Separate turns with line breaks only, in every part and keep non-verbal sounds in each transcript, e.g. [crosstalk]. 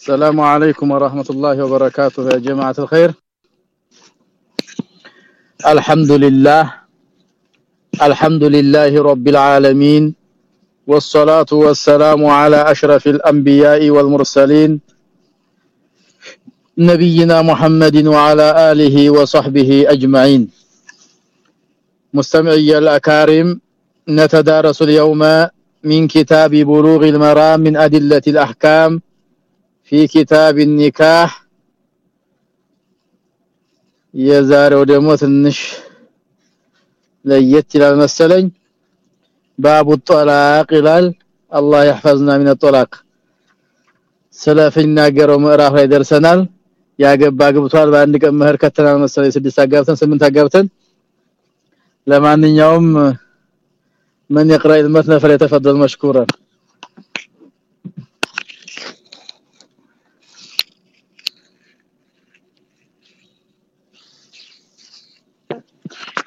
السلام عليكم ورحمة الله وبركاته يا جماعة الخير. الحمد لله. الحمد لله رب العالمين. والصلاة والسلام على أشرف الأنبياء والمرسلين. نبينا محمد وعلى آله وصحبه أجمعين. مستمعي الأكارم نتدارس اليوم من كتاب بلوغ المرام من أدلة الأحكام في كتاب النكاح የዛሬው ደግሞ ትንሽ ለየት ይላል መሰለኝ ባቡ الطلاق ይላል አላህ يحفظنا من الطلاق ስለፍናገረው ምዕራፍ ላይ ደርሰናል ያገባ ግብቷል በአንድ ቀን መህር ከተናል መሰለኝ ስድስት አጋብተን ስምንት አጋብተን ለማንኛውም من يقرأ المتن فليتفضل مشكورا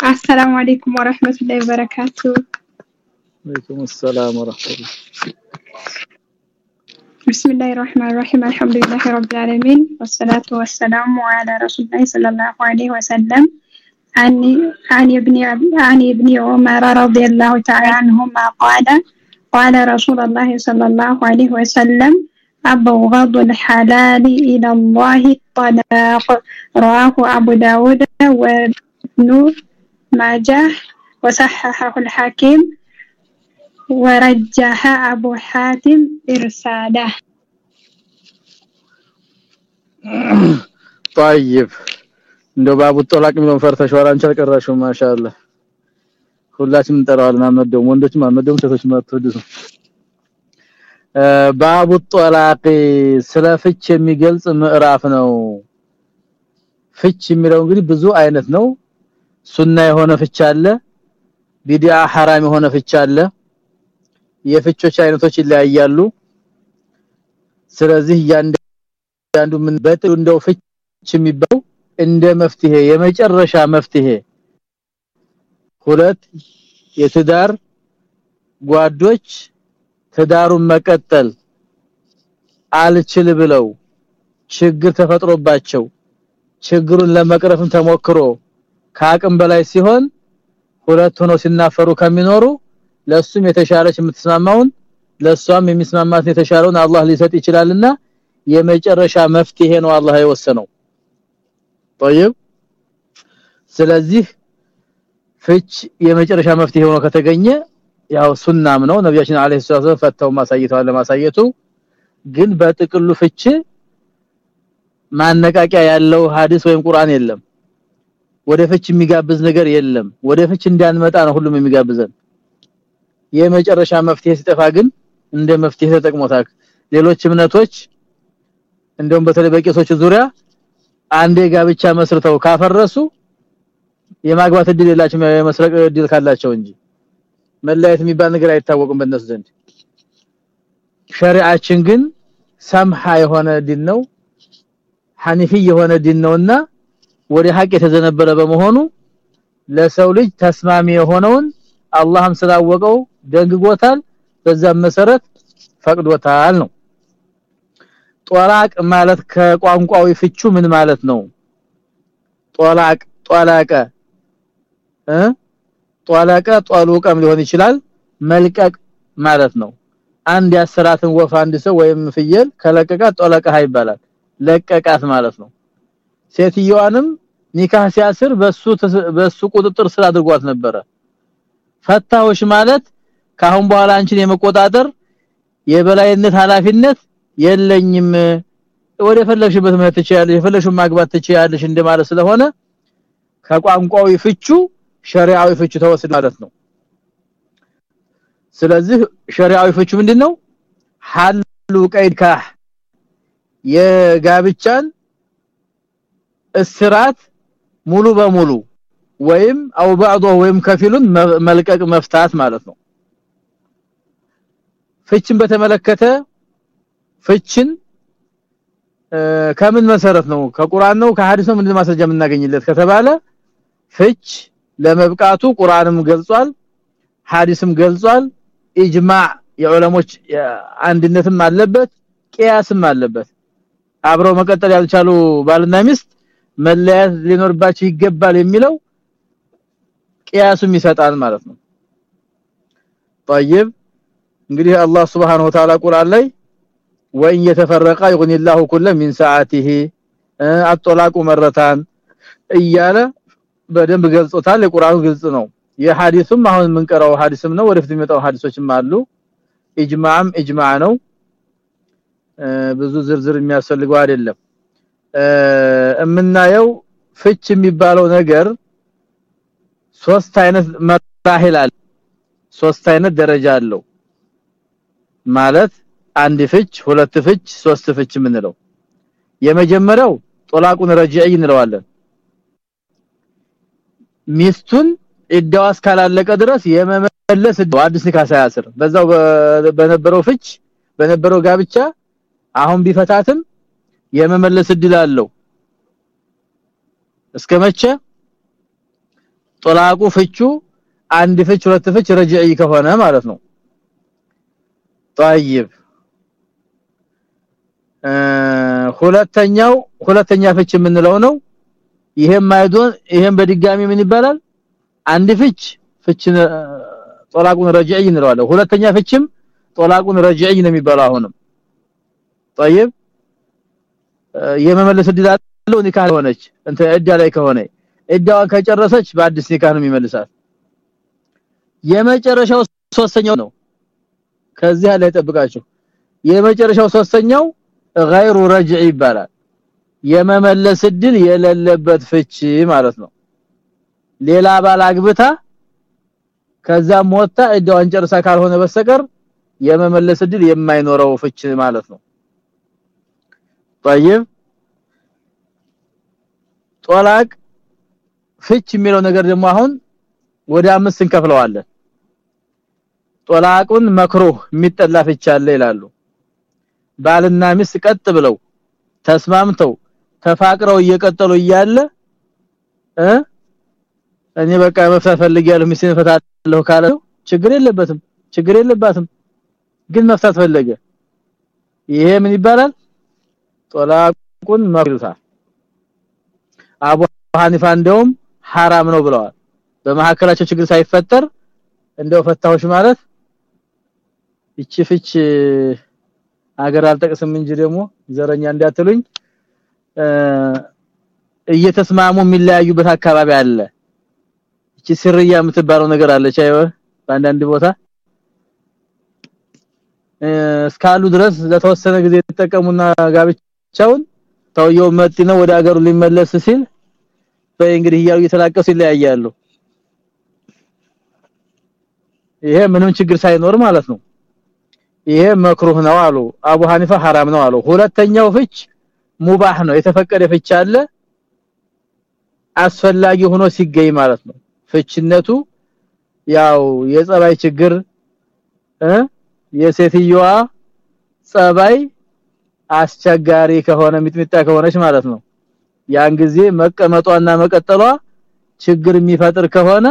السلام عليكم ورحمة الله وبركاته.
عليكم السلام ورحمة الله.
بسم الله الرحمن الرحيم. الحمد لله رب العالمين. والصلاة والسلام على رسول الله صلى الله عليه وسلم. عن عن ابن عن ابن عمر رضي الله تعالى عنهما قال قال رسول الله صلى الله عليه وسلم أبغض الحلال إلى الله الطلاق. رواه أبو داود وابن ماجه وصححه الحاكم ورجح أبو حاتم إرساله [coughs]
طيب እንደው ባቡ ጦላቅ የሚለውን ፈርተሽዋል አንቺ አልቀራሽም ማሻአላ ሁላችንም እንጠራዋለን አንወደውም ወንዶችም አንወደውም ሴቶችም አትወዱት ባቡ ጦላቅ ስለ ፍች የሚገልጽ ምዕራፍ ነው ፍች የሚለው እንግዲህ ብዙ አይነት ነው ሱና የሆነ ፍች አለ ቢዲአ ሐራም የሆነ ፍች አለ። የፍቾች አይነቶች ይለያያሉ። ስለዚህ ያንዱ ምን በጥሩ እንደው ፍች የሚባለው እንደ መፍትሄ የመጨረሻ መፍትሄ። ሁለት የትዳር ጓዶች ትዳሩን መቀጠል አልችል ብለው ችግር ተፈጥሮባቸው ችግሩን ለመቅረፍም ተሞክሮ ከአቅም በላይ ሲሆን ሁለት ሆነው ሲናፈሩ ከሚኖሩ ለሱም የተሻለች የምትስማማውን ለሷም የሚስማማት የተሻለውን አላህ ሊሰጥ ይችላልና የመጨረሻ መፍትሄ ነው አላህ የወሰነው طيب ስለዚህ ፍች የመጨረሻ መፍትሄ ሆኖ ከተገኘ ያው ሱናም ነው ነብያችን አለይሂ ሰላቱ ፈተው ማሳየተዋል ለማሳየቱ ግን በጥቅሉ ፍች ማነቃቂያ ያለው ሐዲስ ወይም ቁርአን የለም ወደ ፍች የሚጋብዝ ነገር የለም። ወደ ፍች እንዳንመጣ ነው ሁሉም የሚጋብዘን። የመጨረሻ መፍትሄ ሲጠፋ ግን እንደ መፍትሄ ተጠቅሞታል። ሌሎች እምነቶች እንደውም በተለይ በቄሶች ዙሪያ አንዴ ጋብቻ መስርተው ካፈረሱ የማግባት እድል የላቸውም የመስረቅ እድል ካላቸው እንጂ። መለያየት የሚባል ነገር አይታወቅም በእነሱ ዘንድ። ሸሪዓችን ግን ሰምሃ የሆነ ዲን ነው ሐኒፊ የሆነ ዲን ነውና ወደ ሐቅ የተዘነበለ በመሆኑ ለሰው ልጅ ተስማሚ የሆነውን አላህም ስላወቀው ደንግጎታል። በዛም መሰረት ፈቅዶታል ነው። ጦላቅ ማለት ከቋንቋዊ ፍቹ ምን ማለት ነው? ጦላቅ ጦላቀ እ? ጦላቀ ጦሉቀም ሊሆን ይችላል። መልቀቅ ማለት ነው። አንድ ያሰራትን ወፍ አንድ ሰው ወይም ፍየል ከለቀቃት ጦለቀህ ይባላል። ለቀቃት ማለት ነው ሴትየዋንም ኒካህ ሲያስር በሱ በሱ ቁጥጥር ስር አድርጓት ነበረ። ፈታውሽ ማለት ካሁን በኋላ አንቺን የመቆጣጠር የበላይነት ኃላፊነት የለኝም። ወደ ፈለግሽበት መሄድ ትችያለሽ የፈለግሽውን ማግባት ትችያለሽ እንደማለት ስለሆነ ከቋንቋዊ ፍቹ ሸሪዓዊ ፍቹ ተወስድ ማለት ነው። ስለዚህ ሸሪዓዊ ፍቹ ምንድነው? ሐሉ ቀይድካህ የጋብቻን እስራት ሙሉ በሙሉ ወይም አው بعضه ወይም ከፊሉን መልቀቅ መፍታት ማለት ነው ፍችን በተመለከተ ፍችን ከምን መሰረት ነው ከቁርአን ነው ከሐዲስ ነው ምንድነው ማስረጃ የምናገኝለት ከተባለ ፍች ለመብቃቱ ቁርአንም ገልጿል ሐዲስም ገልጿል ኢጅማዕ የዑለሞች አንድነትም አለበት ቂያስም አለበት አብረው መቀጠል ያልቻሉ ባልና ሚስት መለያየት ሊኖርባቸው ይገባል የሚለው ቅያሱም ይሰጣል ማለት ነው طيب እንግዲህ አላህ Subhanahu Wa Ta'ala ቁርአን ላይ ወይን የተፈረቀ يغني الله كل من ساعته አጥላቁ መረታን እያለ በደንብ ገልጾታል የቁርአኑ ግልጽ ነው የሐዲስም አሁን የምንቀራው ሐዲስም ነው ወደፊት የሚመጣው ሐዲሶችም አሉ ኢጅማዕም ኢጅማዕ ነው ብዙ ዝርዝር የሚያስፈልገው አይደለም እምናየው ፍች የሚባለው ነገር ሶስት አይነት መራሂል አለ። ሶስት አይነት ደረጃ አለው። ማለት አንድ ፍች ሁለት ፍች ሶስት ፍች የምንለው። የመጀመሪያው ጦላቁን ረጂዒ እንለዋለን። ሚስቱን እዳዋ እስካላለቀ ድረስ የመመለስ አዲስ ሳያስር በዛው በነበረው ፍች በነበረው ጋብቻ አሁን ቢፈታትም የመመለስ እድል አለው እስከመቼ ጦላቁ ፍቹ አንድ ፍች ሁለት ፍች ረጂዒ ከሆነ ማለት ነው طيب ሁለተኛው ሁለተኛ ፍች የምንለው ነው ይሄም ማይዶን ይሄም በድጋሚ ምን ይባላል አንድ ፍች ፍች ጦላቁን ረጂዒ እንለዋለን ሁለተኛ ፍችም ጦላቁን ረጂዒ ነው የሚባለው አሁንም طيب የመመለስ እድል አለው ኒካህ ሆነች እንተ እዳ ላይ ከሆነ እዳዋን ከጨረሰች በአዲስ ኒካህ ነው የሚመልሳት የመጨረሻው ሶስተኛው ነው ከዚህ ላይ ጠብቃችሁ የመጨረሻው ሶስተኛው غير رجع ይባላል የመመለስ እድል የሌለበት ፍቺ ማለት ነው ሌላ ባል አግብታ ከዛም ወጣ እዳዋን ጨርሳ ካልሆነ በስተቀር የመመለስ እድል የማይኖረው ፍቺ ማለት ነው طيب ጦላቅ ፍች የሚለው ነገር ደግሞ አሁን ወደ አምስት እንከፍለዋለን ጦላቁን መክሩህ የሚጠላ ፍች አለ ይላሉ ባልና ሚስት ቀጥ ብለው ተስማምተው ተፋቅረው እየቀጠሉ እያለ እ እኔ በቃ መፍታት ፈልጊያለሁ ሚስቴን ፈታለሁ ካለ ችግር የለበትም ችግር የለባትም ግን መፍታት ፈለገ ይሄ ምን ይባላል ጦላቁን መክሩታል አቡ ሐኒፋ እንደውም ሐራም ነው ብለዋል። በመሐከላቸው ችግር ሳይፈጠር እንደው ፈታዎች ማለት እቺ ፍች አገር አልጠቅስም እንጂ ደግሞ ዘረኛ እንዳትሉኝ እየተስማሙ የሚለያዩበት አካባቢ አለ። እቺ ስርያ የምትባለው ነገር አለች። አይወ በአንዳንድ ቦታ እስካሉ ድረስ ለተወሰነ ጊዜ ተጠቀሙና ጋብቻ ቻውን ሰውየው መጥ ነው ወደ ሀገሩ ሊመለስ ሲል በእንግዲህ እያሉ እየተላቀሱ ይለያያሉ። ይሄ ምንም ችግር ሳይኖር ማለት ነው። ይሄ መክሩህ ነው አሉ አቡ ሐኒፋ ሐራም ነው አሉ። ሁለተኛው ፍች ሙባህ ነው የተፈቀደ ፍች አለ አስፈላጊ ሆኖ ሲገኝ ማለት ነው። ፍችነቱ ያው የጸባይ ችግር የሴትየዋ ጸባይ አስቸጋሪ ከሆነ ሚጥሚጣ ከሆነች ማለት ነው ያን ጊዜ መቀመጧና መቀጠሏ ችግር የሚፈጥር ከሆነ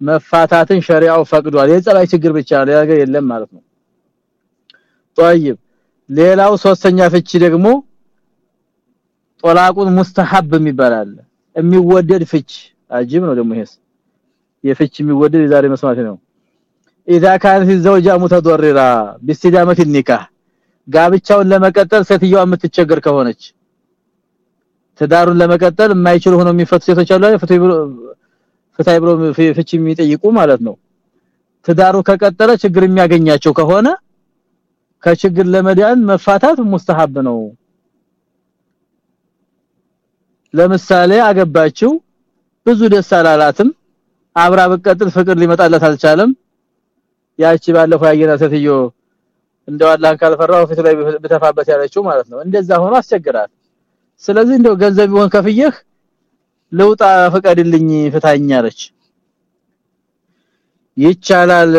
መፋታትን ሸሪዓው ፈቅዷል የጸባይ ችግር ብቻ ነገር የለም ማለት ነው طيب ሌላው ሶስተኛ ፍቺ ደግሞ ጦላቁን ሙስተሐብ የሚባል የሚወደድ ፍች አጅብ ነው ደግሞ ይሄስ የፍች የሚወደድ የዛሬ መስማት ነው اذا كانت الزوجه متضرره باستدامه النكاح ጋብቻውን ለመቀጠል ሴትየዋ የምትቸገር ከሆነች ትዳሩን ለመቀጠል የማይችሉ ሆኖ የሚፈቱ ሴቶች አሉ ፍታይ ብሎ ፍቺ የሚጠይቁ ማለት ነው። ትዳሩ ከቀጠለ ችግር የሚያገኛቸው ከሆነ ከችግር ለመዳን መፋታት ሙስተሐብ ነው። ለምሳሌ አገባችው ብዙ ደስ አላላትም አብራ በቀጥል ፍቅር ሊመጣለት አልቻለም። ያቺ ባለፈው ያየና ሴትዮ እንደው አላህን ካልፈራው ፊት ላይ ብተፋበት ያለችው ማለት ነው። እንደዛ ሆኖ አስቸግራል። ስለዚህ እንደው ገንዘብ ይሆን ከፍየህ ለውጣ ፈቀድልኝ ፍታኛለች ይቻላል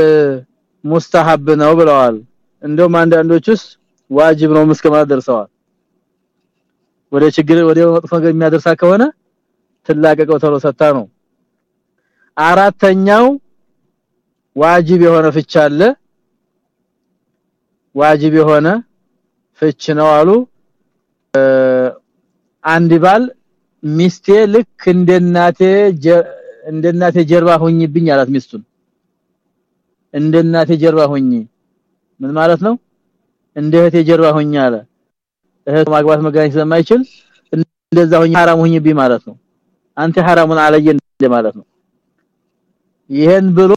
ሙስተሐብ ነው ብለዋል። እንደውም አንዳንዶቹስ ዋጅብ ነው እስከማለት ደርሰዋል። ወደ ችግር ወደ መጥፎ ነገር የሚያደርሳ ከሆነ ትላቀቀው ተሎ ሰታ ነው። አራተኛው ዋጅብ የሆነ ፍች አለ ዋጅብ የሆነ ፍች ነው አሉ። አንድ ባል ሚስቴ ልክ እንደናቴ እንደናቴ ጀርባ ሆኝብኝ አላት ሚስቱን። እንደናቴ ጀርባ ሆኝ ምን ማለት ነው? እንደ እህቴ ጀርባ ሆኝ አለ። እህት ማግባት መጋኝ ስለማይችል እንደዛ ሆኝ حرام ሆኝብኝ ማለት ነው። አንተ حرامን አለየ ማለት ነው። ይሄን ብሎ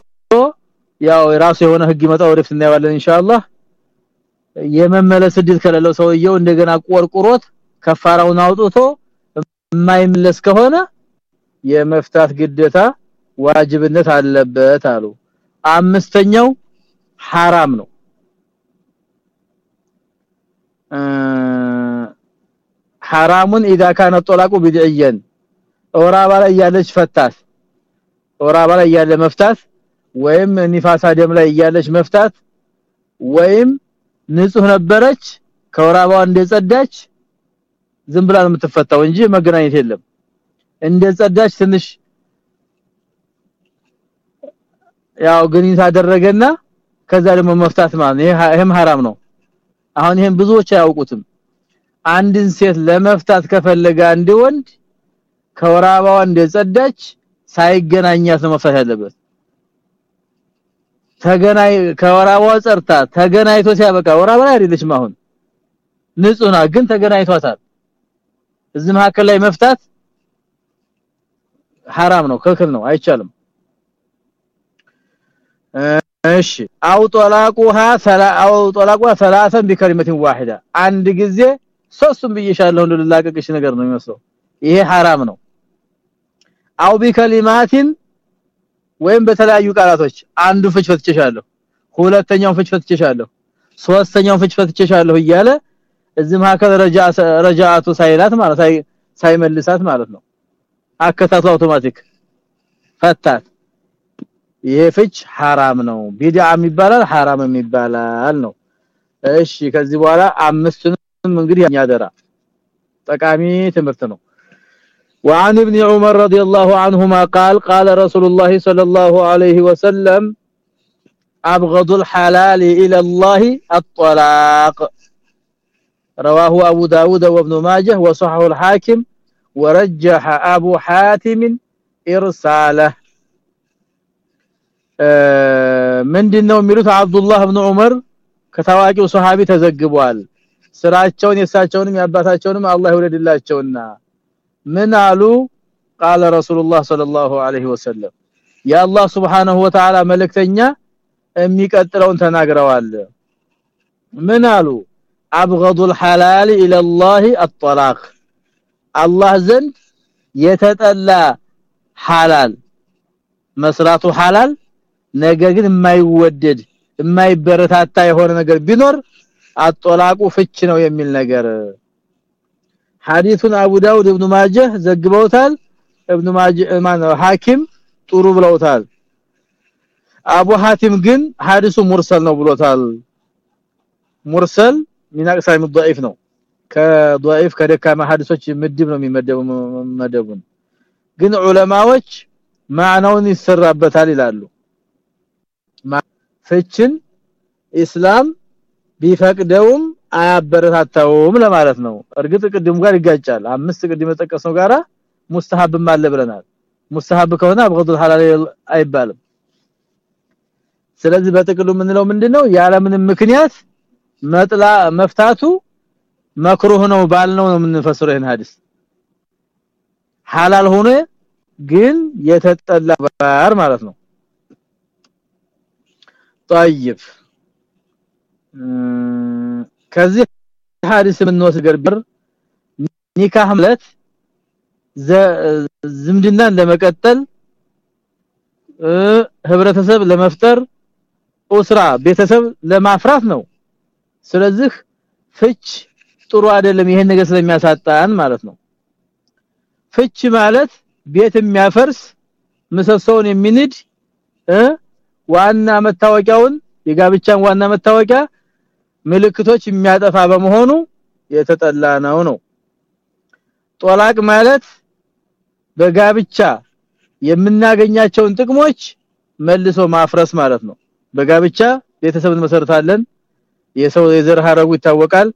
ያው ራሱ የሆነ ህግ ይመጣ ወደፊት እናየዋለን ኢንሻአላህ። የመመለስ እድል ከሌለው ሰውየው እንደገና ቆርቁሮት ከፋራውን አውጥቶ የማይመለስ ከሆነ የመፍታት ግዴታ ዋጅብነት አለበት አሉ። አምስተኛው ሐራም ነው። حرام اذا كان الطلاق بدعيا ወራባ ላይ ያለች ፈታት ወራባ ላይ ያለ መፍታት ወይም ኒፋሳ ደም ላይ ያለች መፍታት ወይም ንጹህ ነበረች ከወራባ እንደጸዳች ዝም ብላ ነው የምትፈታው እንጂ መገናኘት የለም። እንደጸዳች ትንሽ ያው ግንኙነት አደረገና ከዛ ደግሞ መፍታት ማለት ይሄም ሐራም ነው። አሁን ይሄን ብዙዎች አያውቁትም። አንድን ሴት ለመፍታት ከፈለገ አንድ ወንድ ከወራባዋ እንደጸዳች ሳይገናኛት ነው መፍታት ያለበት። ተገናይ ከወራባዋ ጸርታ ተገናይቶ ሲያበቃ ወራባ ላይ አይደለችም አሁን ንጹህና ግን ተገናኝቷታል እዚህ መካከል ላይ መፍታት حرام ነው ክልክል ነው አይቻልም እሺ አው طلاقها ثلا او طلاقها ثلاثا بكلمه واحده አንድ ጊዜ ሶስቱም ብዬሻለሁ እንደላቀቅሽ ነገር ነው የሚመስለው ይሄ حرام ነው አው بكلمات ወይም በተለያዩ ቃላቶች አንዱ ፍች ፈትቼሻለሁ ሁለተኛው ፍች ፈትቼሻለሁ ሶስተኛው ፍች ፈትቼሻለሁ እያለ እዚህ መካከል ረጃቱ ሳይላት ማለት ሳይመልሳት ማለት ነው። አከታቱ አውቶማቲክ ፈታት። ይሄ ፍች حرام ነው። ቢድዓም ይባላል حرامም የሚባላል ነው። እሺ ከዚህ በኋላ አምስቱንም እንግዲህ ያደራ ጠቃሚ ትምህርት ነው። وعن ابن عمر رضي الله عنهما قال قال رسول الله صلى الله عليه وسلم ابغض الحلال الى الله الطلاق رواه ابو داود وابن ماجه وصححه الحاكم ورجح ابو حاتم ارساله ምንድነው የሚሉት አብዱላህ ኢብኑ ዑመር ከታዋቂው ሱሐቢ ተዘግቧል ስራቸውን የሳቸውንም ያባታቸውንም አላህ ይወደድላቸውና ምን አሉ قال رسول الله صلى الله عليه وسلم يا الله سبحانه وتعالى መልእክተኛ የሚቀጥለውን ተናግረዋል ምን አሉ ابغض الحلال الى الله الطلاق الله ዘንድ የተጠላ ሐላል መስራቱ ሐላል ነገር ግን የማይወደድ የማይበረታታ የሆነ ነገር ቢኖር አጦላቁ ፍች ነው የሚል ነገር ሐዲሱን አቡ ዳውድ ኢብኑ ማጀህ ዘግበውታል። ኢብኑ ማጀህ ማን ሐኪም ጥሩ ብለውታል። አቡ ሐቲም ግን ሐዲሱ ሙርሰል ነው ብሎታል። ሙርሰል ሚናቅሳ ضعيف ነው። ከضعيف ከደካማ ሐዲሶች ምድብ ነው የሚመደበው መደቡን ግን ዑለማዎች ማዕናውን ይሰራበታል ይላሉ። ፍችን ኢስላም ቢፈቅደውም አያበረታታውም ለማለት ነው። እርግጥ ቅድም ጋር ይጋጫል። አምስት ቅድም የጠቀስነው ጋራ ሙስተሐብም አለ ብለናል። ሙስተሐብ ከሆነ አብغض الحلال አይባልም። ስለዚህ በጥቅሉ የምንለው ምንድነው? የለምንም ምክንያት መጥላ መፍታቱ መክሩህ ነው ባልነው ነው የምንፈስረው ይሄን ሐዲስ። ሐላል ሆነ ግን የተጠላ ባር ማለት ነው። طيب ከዚህ ሐዲስ የምንወስድ ገርበር ኒካህ ማለት ዝምድናን ለመቀጠል ህብረተሰብ ለመፍጠር ኡስራ ቤተሰብ ለማፍራት ነው። ስለዚህ ፍች ጥሩ አይደለም ይሄን ነገር ስለሚያሳጣን ማለት ነው። ፍች ማለት ቤት የሚያፈርስ ምሰሶውን የሚንድ ዋና መታወቂያውን የጋብቻን ዋና መታወቂያ ምልክቶች የሚያጠፋ በመሆኑ የተጠላ ነው። ነው ጦላቅ ማለት በጋብቻ የምናገኛቸውን ጥቅሞች መልሶ ማፍረስ ማለት ነው። በጋብቻ ቤተሰብን መሰረታለን የሰው የዘር ሐረጉ ይታወቃል።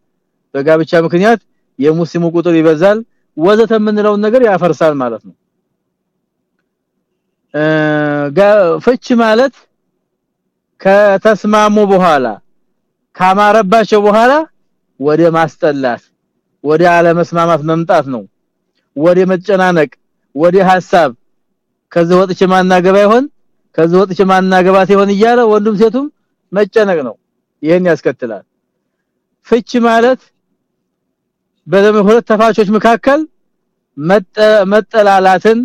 በጋብቻ ምክንያት የሙስሊሙ ቁጥር ይበዛል። ወዘተ የምንለውን ነገር ያፈርሳል ማለት ነው። ፍች ማለት ከተስማሙ በኋላ ካማረባቸው በኋላ ወደ ማስጠላት ወደ አለመስማማት መምጣት ነው። ወደ መጨናነቅ ወደ ሐሳብ ከዚህ ወጥቼ ማናገባ ይሆን ከዚህ ወጥቼ ማናገባት ይሆን እያለ ወንዱም ሴቱም መጨነቅ ነው። ይሄን ያስከትላል። ፍች ማለት በሁለት ተፋቾች መካከል መጠላላትን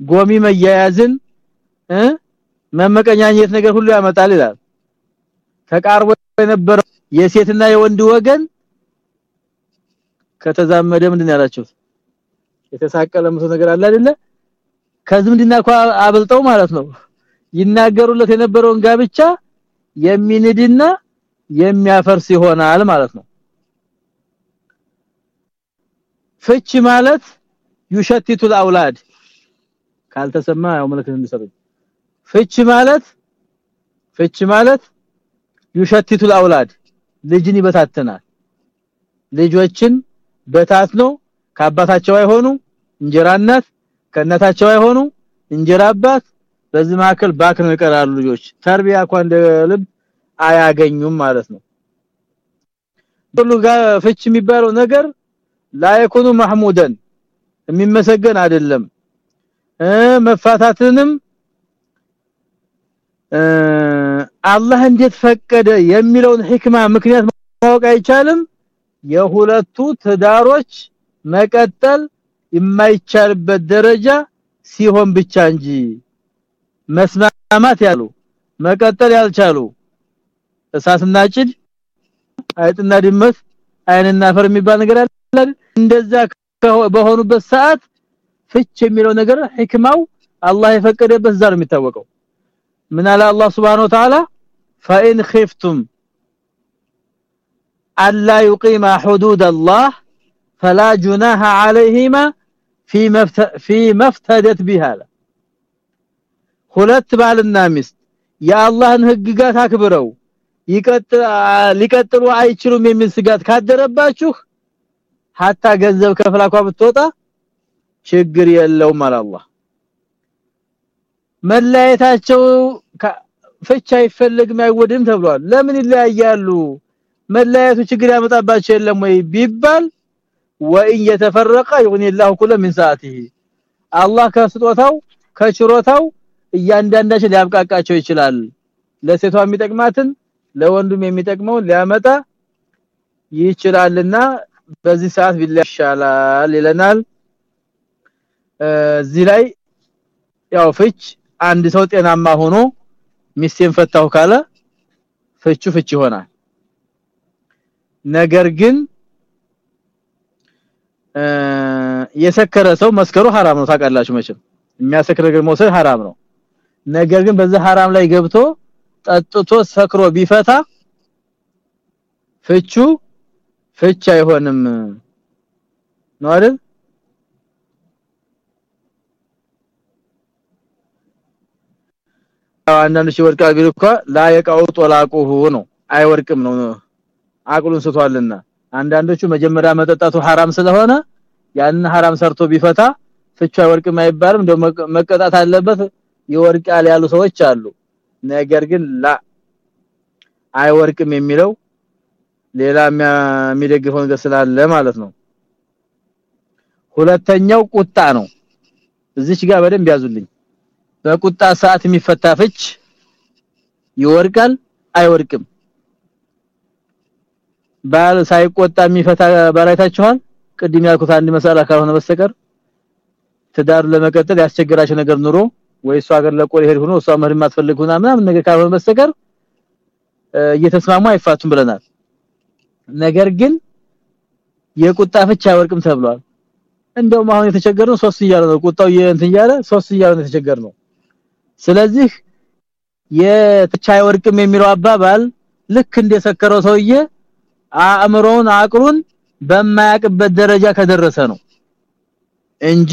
ጎሚ መያያዝን መመቀኛኘት ነገር ሁሉ ያመጣል ይላል። ተቃርቦ የነበረው የሴትና የወንድ ወገን ከተዛመደ ምንድን ያላችሁት የተሳቀለ ምሰ ነገር አለ አይደለ? ከዝምድና እንኳ አብልጠው ማለት ነው። ይናገሩለት የነበረውን ጋብቻ የሚንድና የሚያፈርስ ይሆናል ማለት ነው። ፍች ማለት ይሸትቱል አውላድ። ካልተሰማ ያው መልእክት እንድሰጡኝ ፍች ማለት ፍች ማለት ይሸትቱል አውላድ ልጅን ይበታተናል ልጆችን በታትኖ ከአባታቸው አይሆኑ። እንጀራ እናት ከእናታቸው አይሆኑ። እንጀራ አባት በዚህ መካከል ባክነው ይቀራሉ ልጆች። ተርቢያ እንኳን እንደልብ አያገኙም ማለት ነው። ሁሉ ጋር ፍች የሚባለው ነገር ላይኩኑ ማህሙደን የሚመሰገን አይደለም። መፋታትንም አላህ እንዴት ፈቀደ የሚለውን ህክማ ምክንያት ማወቅ አይቻልም? የሁለቱ ትዳሮች መቀጠል የማይቻልበት ደረጃ ሲሆን ብቻ እንጂ መስማማት ያሉ መቀጠል ያልቻሉ እሳትና ጭድ አይጥና ድመት አይንና ፈር የሚባል ነገር አለ እንደዛ በሆኑበት ሰዓት ፍች የሚለው ነገር ህክማው አላህ የፈቀደበት ዛር የሚታወቀው። ምን አለ አላህ Subhanahu Wa Ta'ala فإن خفتم ألا يقيما حدود الله فلا جناح عليهما فيما افتدت بها ሁለት ባልና ሚስት የአላህን ህግጋት አክብረው ሊቀጥሉ አይችሉም የሚል ስጋት ካደረባችሁ ሀታ ገንዘብ ከፍላኳ ብትወጣ ችግር የለውም አላህ መለያየታቸው ፍቻ አይፈልግም አይወድም ተብሏል ለምን ይለያያሉ መለያየቱ ችግር ያመጣባቸው የለም ወይ ቢባል ወኢን የተፈረቀ ይሁን الله كل من ساعته አላህ ከስጦታው ከችሮታው እያንዳንዳቸው ሊያብቃቃቸው ይችላል ለሴቷ የሚጠቅማትን ለወንዱም የሚጠቅመው ሊያመጣ ይችላልና በዚህ ሰዓት ቢላ ይሻላል ይለናል እዚህ ላይ ያው ፍች አንድ ሰው ጤናማ ሆኖ ሚስቴን ፈታው ካለ ፍቹ ፍች ይሆናል ነገር ግን የሰከረ ሰው መስከሩ حرام ነው ታውቃላችሁ መቼም የሚያሰክር ነገር መውሰድ حرام ነው ነገር ግን በዛ حرام ላይ ገብቶ ጠጥቶ ሰክሮ ቢፈታ ፍቹ ፍች አይሆንም ነው አይደል አንዳንድ ሺህ ወድቃ እኮ ላየቃው ጦላቁሁ ነው። አይወርቅም ነው አቅሉን ስቷልና። አንዳንዶቹ መጀመሪያ መጠጣቱ ሐራም ስለሆነ ያን ሐራም ሰርቶ ቢፈታ ፍቹ አይወርቅም አይባልም። እንደው መቀጣት አለበት። ይወርቃል ያሉ ሰዎች አሉ። ነገር ግን ላ አይወርቅም የሚለው ሌላ የሚደግፈው ነገር ስላለ ማለት ነው። ሁለተኛው ቁጣ ነው። እዚች ጋር በደንብ ያዙልኝ። በቁጣ ሰዓት የሚፈታ ፍች ይወርቃል አይወርቅም ባል ሳይቆጣ የሚፈታ ባላይታችኋል ቅድም ያልኩት አንድ መሳላ ካልሆነ በስተቀር ትዳር ለመቀጠል ያስቸግራቸው ነገር ኑሮ ወይ እሷ ሀገር ለቆ ሊሄድ ሆኖ እሷ መህር ማትፈልግ ሆና ምናምን ነገር ካልሆነ በስተቀር እየተስማሙ አይፋቱም ብለናል። ነገር ግን የቁጣ ፍች አይወርቅም ተብሏል። እንደውም አሁን የተቸገረው ሶስት እያለ ነው። ቁጣው እንትን እያለ ሶስት እያለ ነው የተቸገረው ስለዚህ የፍች አይወርቅም የሚለው አባባል ልክ እንደሰከረው ሰውዬ አእምሮውን አቅሉን በማያቅበት ደረጃ ከደረሰ ነው እንጂ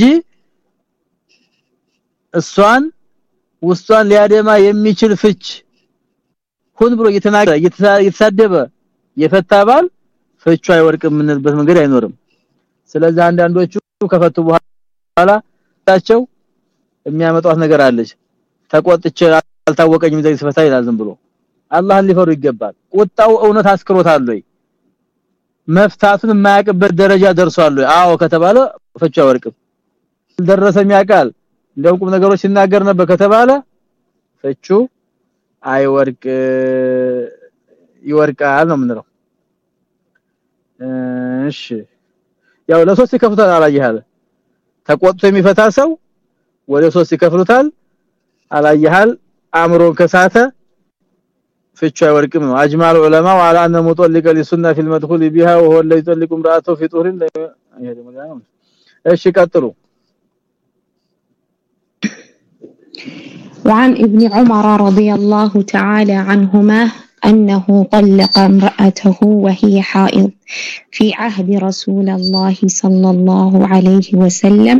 እሷን ውስጧን ሊያደማ የሚችል ፍች ሁን ብሎ እየተናገረ እየተሳደበ የፈታ ባል ፍቹ አይወርቅም የምንልበት መንገድ አይኖርም። ስለዚህ አንዳንዶቹ ከፈቱ በኋላ ታቸው የሚያመጣው ነገር አለች ተቆጥቼ አልታወቀኝም ዘይ ሲፈታ ይላል ዝም ብሎ። አላህን ሊፈሩ ይገባል። ቁጣው እውነት አስክሮታል ወይ? መፍታቱን የማያውቅበት ደረጃ ደርሷል ወይ? አዎ ከተባለ ፈቻ ወርቅም ደረሰም ያውቃል እንደውም ቁም ነገሮች ሲናገር ነበር ከተባለ ፍቹ አይወርቅ ይወርቃል ነው ምንለው እሺ። ያው ለሶስት ይከፍሉታል አላየሃል ተቆጥቶ የሚፈታ ሰው ወደ ሶስት ይከፍሉታል አላየሃል አምሮን ከሳተ ፍቹ አይወርቅም ነው አጅማል ዑለማ ወአላ አነ ሙጠልቀ ሊሱና ፊል መድኹል ቢሃ ወሁወ الذي يطلق امراته في طهر እሺ ቀጥሉ
وعن ابن عمر رضي الله تعالى عنهما أنه طلق امرأته وهي حائض في عهد رسول الله صلى الله عليه وسلم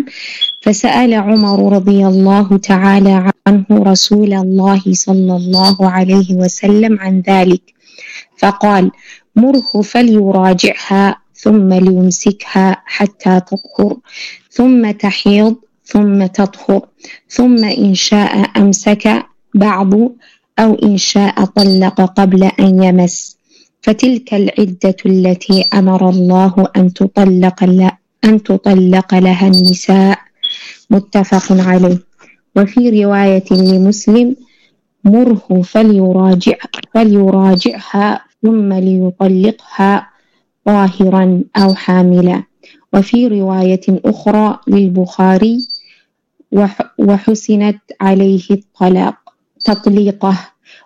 فسأل عمر رضي الله تعالى عنه رسول الله صلى الله عليه وسلم عن ذلك. فقال مره فليراجعها ثم ليمسكها حتى تطهر ثم تحيض ثم تطهر ثم إن شاء أمسك بعض أو إن شاء طلق قبل أن يمس. فتلك العدة التي أمر الله أن تطلق أن تطلق لها النساء متفق عليه. وفي رواية لمسلم مره فليراجع فليراجعها ثم ليطلقها طاهرا أو حاملا. وفي رواية أخرى للبخاري وحسنت عليه الطلاق تطليقه.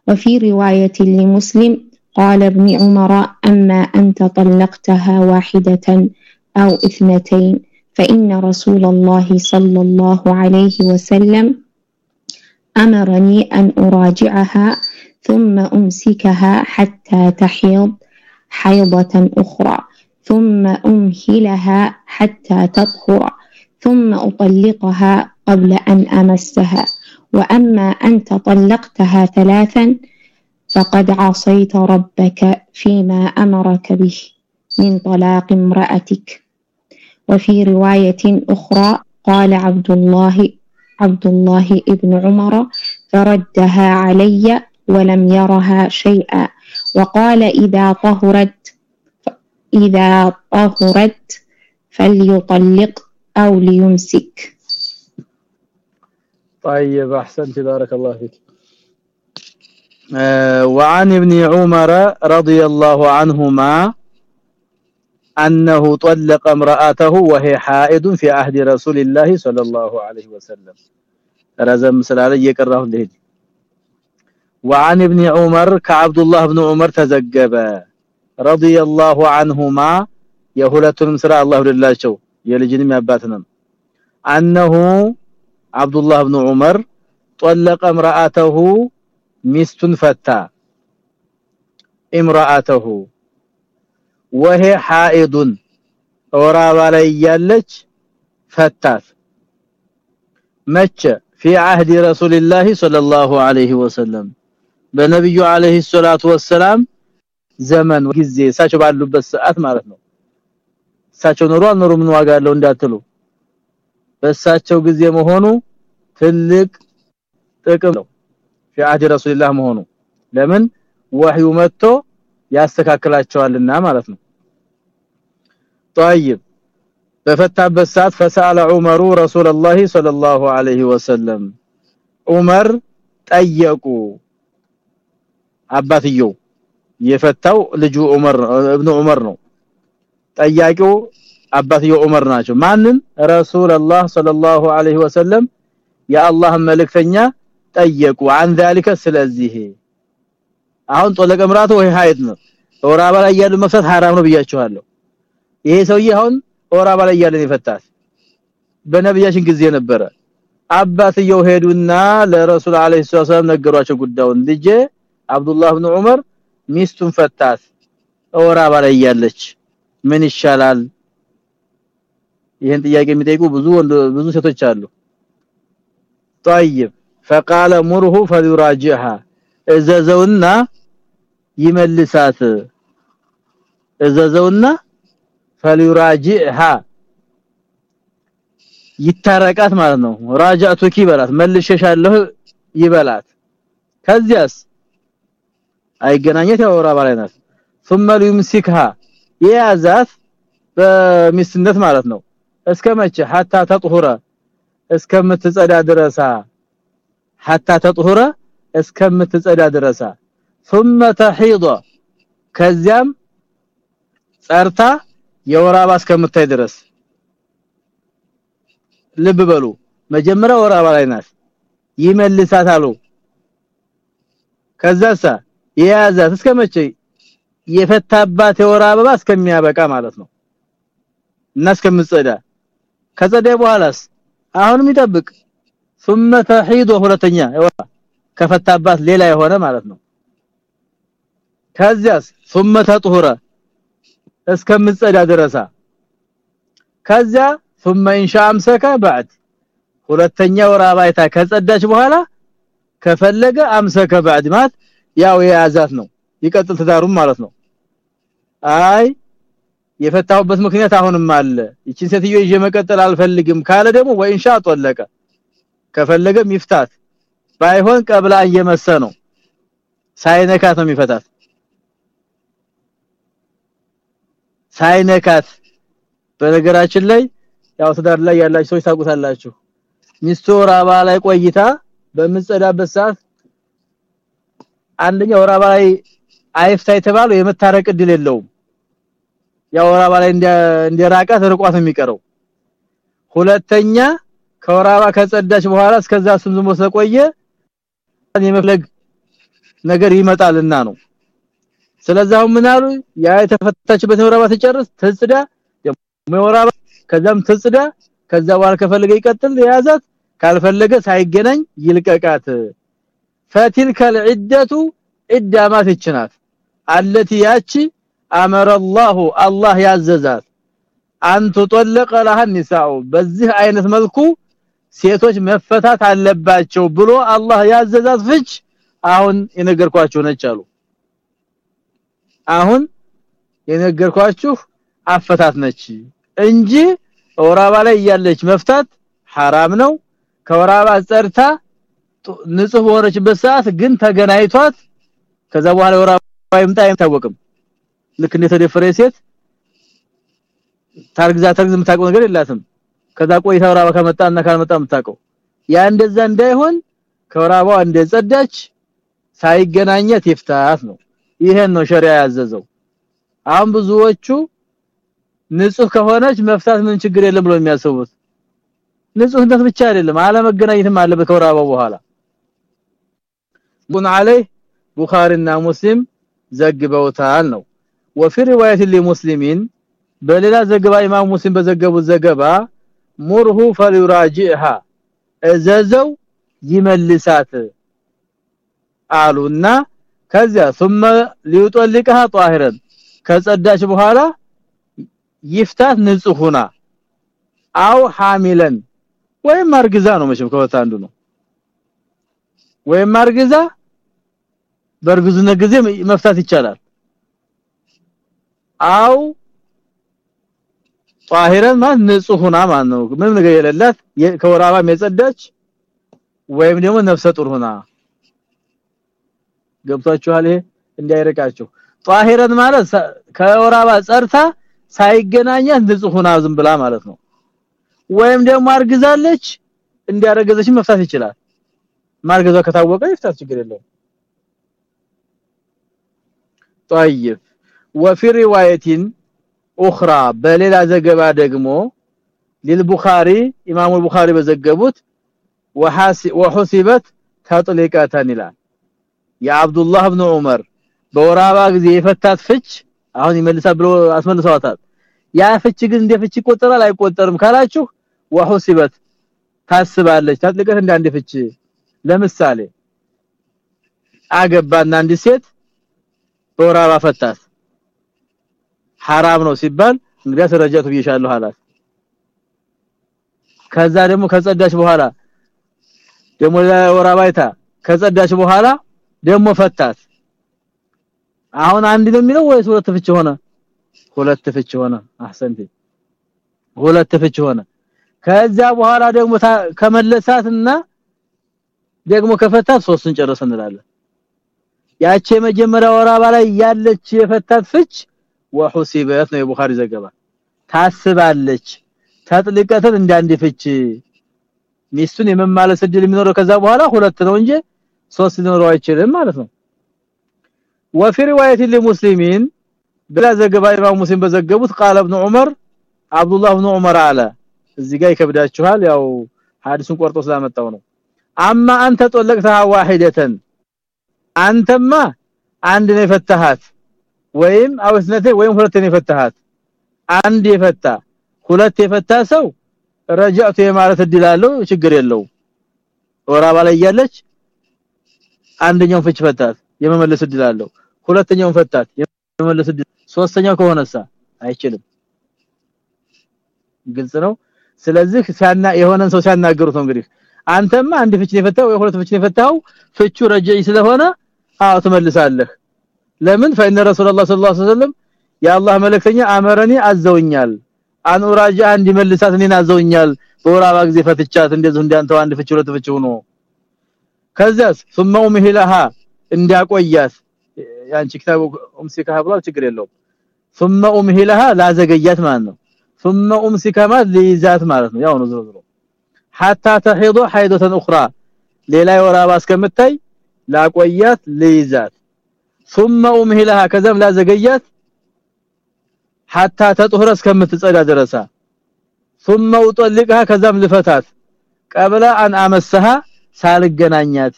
وفي رواية لمسلم قال ابن عمر أما أنت طلقتها واحدة أو اثنتين فإن رسول الله صلى الله عليه وسلم أمرني أن أراجعها ثم أمسكها حتى تحيض حيضة أخرى ثم أمهلها حتى تطهر ثم أطلقها قبل أن أمسها. وأما أنت طلقتها ثلاثا فقد عصيت ربك فيما أمرك به من طلاق امرأتك. وفي رواية أخرى قال عبد الله عبد الله ابن عمر فردها علي ولم يرها شيئا. وقال إذا طهرت إذا طهرت فليطلق أو ليمسك.
طيب أحسنت. بارك الله فيك. آه وعن ابن عمر رضي الله عنهما أنه طلق امرأته وهي حائض في عهد رسول الله صلى الله عليه وسلم رزم سلاله يقراه لهدي وعن ابن عمر كعبد الله بن عمر تزجب رضي الله عنهما የሁለቱንም ስራ አላህ ወደላቸው የልጅንም ያባትንም انه عبد الله بن عمر طلق امراته ሚስቱን ፈታ امراته وهي حائض ወራባ ላይ ያለች ፈታት መቼ في عهد رسول الله صلى الله عليه وسلم በነብዩ አለይሂ ሰላቱ ወሰላም ዘመን ጊዜ እሳቸው ባሉበት ሰዓት ማለት ነው እሳቸው ኖሮ አልኖሩ ምን ዋጋ አለው እንዳትሉ በእሳቸው ጊዜ መሆኑ ትልቅ ጥቅም ነው في عهد رسول الله መሆኑ ለምን ወህዩ መጥቶ ያስተካክላቸዋልና ማለት ነው طيب በፈታበት ሰዓት فسال عمر رسول الله صلى الله عليه وسلم ዑመር ጠየቁ አባትየው የፈታው ልጁ ዑመር ኢብኑ ዑመር ነው ጠያቂው አባትየው ዑመር ናቸው ማንን ረሱላህ ሰለላሁ ዐለይሂ ወሰለም የአላህ መልእክተኛ ጠየቁ عن ذلك ስለዚህ አሁን ጦለቀ ምራቱ ወይ ሀይድ ነው ወራባ ላይ ያሉ መፍታት حرام ነው ብያችኋለሁ ይሄ ሰውዬ አሁን ወራባ ላይ ያለን ይፈታል በነብያችን ጊዜ ነበረ አባትየው ሄዱና ለረሱል አለይሂ ሰላም ነገሯቸው ጉዳዩን ልጄ አብዱላህ ኢብኑ ዑመር ሚስቱን ፈታት ወራባ ላይ ያለች ምን ይሻላል ይሄን ጥያቄ የሚጠይቁ ብዙ ብዙ ሴቶች አሉ طيب فقال مره فليراجعها እዘዘውና ይመልሳት እዘዘውና فليراجعها ይታረቃት ማለት ነው ራጃቱኪ ይበላት መልሸሻለሁ ይበላት ከዚያስ አይገናኘት ያወራ ባላይናት ثم ليمسكها የያዛት በሚስትነት ማለት ነው እስከመቼ hatta ተጥሁረ እስከምትጸዳ ድረሳ hatta ተጥሁረ እስከምትጸዳ ድረሳ ثم تحيض ከዚያም ጸርታ የወራባ እስከምታይ ድረስ ልብ በሉ መጀመሪያ ወራባ ላይ ናት ይመልሳታሉ ከዛሳ የያዛት እስከመቼ የፈታባት የወር አበባ እስከሚያበቃ ማለት ነው እና እስከምጸዳ ከጸዳ በኋላስ አሁንም ይጠብቅ ثم تحيض ሁለተኛ ከፈታባት ሌላ የሆነ ማለት ነው ከዚያስ ثم تطهر እስከምጸዳ ድረሳ ከዚያ ثم ان شاء امسك بعد ሁለተኛ ወር አባይታ ከጸዳች በኋላ ከፈለገ አምሰከ بعد ማለት ያው የያዛት ነው ይቀጥል ትዳሩም ማለት ነው አይ የፈታሁበት ምክንያት አሁንም አለ እቺን ሴትዮ ይዤ መቀጠል አልፈልግም ካለ ደግሞ ወኢንሻ ጠለቀ ከፈለገ ሚፍታት ባይሆን ቀብላ እየመሰ ነው። ሳይነካት ነው የሚፈታት። ሳይነካት። በነገራችን ላይ ያው ትዳር ላይ ያላችሁ ሰዎች ታውቁታላችሁ። ሚስቱ ራባ ላይ ቆይታ በምጸዳበት ሰዓት አንደኛ ወራባ ላይ አይፍታ የተባለው የመታረቅ እድል የለውም። ያው ወራባ ላይ እንደራቃት ርቋት የሚቀረው። ሁለተኛ ከወራባ ከጸዳች በኋላ እስከዛ ስም ዝሞ ስለቆየ የመፍለግ ነገር ይመጣልና ነው ስለዚህ ምን አሉ ያ የተፈታችበት ወራባ ተጨርስ ትጽዳ ወራባ ከዛም ትጽዳ ከዛ በኋላ ከፈለገ ይቀጥል የያዛት ካልፈለገ ሳይገናኝ ይልቀቃት فتلك العده ادامات ይችናት التي ያቺ امر الله الله ያዘዛት አንተ طلق لها النساء በዚህ አይነት መልኩ ሴቶች መፈታት አለባቸው ብሎ አላህ ያዘዛት ፍች አሁን የነገርኳችሁ ነች አሉ። አሁን የነገርኳችሁ አፈታት ነች እንጂ ወራባ ላይ እያለች መፍታት ሐራም ነው። ከወራባ ጸርታ ንጹህ በሆነችበት ሰዓት ግን ተገናይቷት ከዛ በኋላ ወራባ ይምጣ አይታወቅም። ልክ እንደተደፈረ ሴት ታርግዛ ታርግዝ የምታውቀው ነገር የላትም። ከዛ ቆይታ ወራባ ከመጣና ካልመጣ የምታውቀው ያ እንደዛ እንዳይሆን ከወራባው እንደጸዳች ሳይገናኘት ይፍታት ነው ይሄን ነው ሸሪዓ ያዘዘው አሁን ብዙዎቹ ንጹህ ከሆነች መፍታት ምን ችግር የለም ብሎ የሚያስቡት ንጹህነት ብቻ አይደለም አለመገናኘትም አለበት ከወራባው በኋላ ቡን عليه ቡኻሪና ሙስሊም ዘግበውታል ነው وفي روايه لمسلمين በሌላ ዘገባ ኢማም ሙስሊም በዘገቡት ዘገባ ሙርሁ فليراجعها እዘዘው ይመልሳት አሉና ከዚያ ثم ليطلقها طاهرا ከጸዳች በኋላ ይፍታት ንጹህና አው ሐሚለን ወይም አርግዛ ነው መቼም ከወጣ አንዱ ነው ወይም አርግዛ በርግዝነት ጊዜ መፍታት ይቻላል አው ጧሂረን ማለት ንጹህና ማለት ነው ምንም ነገር የሌላት ከወራባም የጸዳች ወይም ደግሞ ነፍሰ ጡር ሆና ገብቷችኋል ይሄ እንዳይረቃችሁ ጧሂረን ማለት ከወራባ ጸርታ ሳይገናኛት ንጹህ ሆና ዝም ብላ ማለት ነው ወይም ደግሞ አርግዛለች እንዲያረገዘች መፍታት ይችላል ማርገዟ ከታወቀ ይፍታት ችግር የለውም طيب وفي روايه اخرى በሌላ ዘገባ ደግሞ للبخاري امام البخاري በዘገቡት وحسبت تطليقاتن ይላል የአብዱ الله ابن عمر በወራባ ጊዜ የፈታት ፍች አሁን ይመልሳል ብሎ አስመልሰዋታል ያ ፍች ግን እንደ ፍች ይቆጠራል አይቆጠርም ካላችሁ وحسبت ታስባለች ታጥልቀት እንደ አንድ ፍች ለምሳሌ አገባና አንድ ሴት በወራባ ፈታት ሐራም ነው ሲባል እንግዲያስ ረጃቱ ብዬሻለሁ አላት። ከዛ ደግሞ ከጸዳች በኋላ ደግሞ ወራባይታ ከጸዳች በኋላ ደሞ ፈታት። አሁን አንድ ነው የሚለው ወይስ ሁለት ፍች ሆነ? ሁለት ፍች ሆነ። አህሰንት ሁለት ፍች ሆነ። ከዛ በኋላ ደግሞ ከመለሳትና ደግሞ ከፈታት ሶስቱን ጨርሰን እንላለን። ያቺ የመጀመሪያ ወራባ ላይ ያለች የፈታት ፍች ወሁሲበት ነው የቡኻሪ ዘገባ። ታስባለች። ተጥልቀተን እንዳንድ ፍች ሚስቱን የመማለስ እድል የሚኖረው ከዛ በኋላ ሁለት ነው እንጂ ሶስት ሊኖረው አይችልም ማለት ነው። وفي روايه لمسلمين بلا ዘገባ ኢማም ሙስሊም በዘገቡት قال ابن عمر عبد الله بن عمر አለ። እዚህ ጋር ይከብዳችኋል። ያው ሐዲሱን ቆርጦ ስላመጣው ነው። አማ አንተ ጠለቅተሃ ዋሂደተን አንተማ አንድ ነው ፈተሃት። ወይም አውስነቴ ወይም ነው የፈታሃት። አንድ የፈታ ሁለት የፈታ ሰው ረጃቱ የማለት እድል አለው ችግር የለው ወራባ ላይ ያለች አንደኛው ፍች ፈታት የመመለስ እድል አለው። ሁለተኛውን ፈታት የመመለስ እድል ሶስተኛው ከሆነሳ አይችልም። ግልጽ ነው። ስለዚህ ሲያና የሆነን ሰው ሲያናገሩት ነው እንግዲህ። አንተማ አንድ ፍች ነው የፈታው ወይ ሁለት ፍች ነው የፈታው ፍቹ ረጃይ ስለሆነ አዎ ትመልሳለህ ለምን ፈኢነ ረሱላህ ሰለላሁ ዐለይሂ ወሰለም የአላህ መልእክተኛ አመረኒ አዘውኛል አንኡራጃ እንዲመልሳት እኔን አዘውኛል በወራባ ጊዜ ፈትቻት እንደዚህ እንዳንተው አንድ ፍች ሁለት ፍች ሆኖ ከዛስ ثم امهلها እንዲያቆያት ያንቺ ክታቡ ኡምሲካ ብሏል ችግር የለውም ثم امهلها ላዘገያት ማለት ነው ثم امسك ማለት ሊይዛት ማለት ነው ያው ነው ዝሮ ዝሮ حتى تحيض حيضه اخرى ሌላ ወራባ እስከምታይ ላቆያት ልይዛት ثم امهلها ከዛም ላዘገያት حتى تطهر እስከምትጸዳ ድረሳ ثم اطلقها ከዛም ልፈታት ቀብለ አን አመሰሃ ሳልገናኛት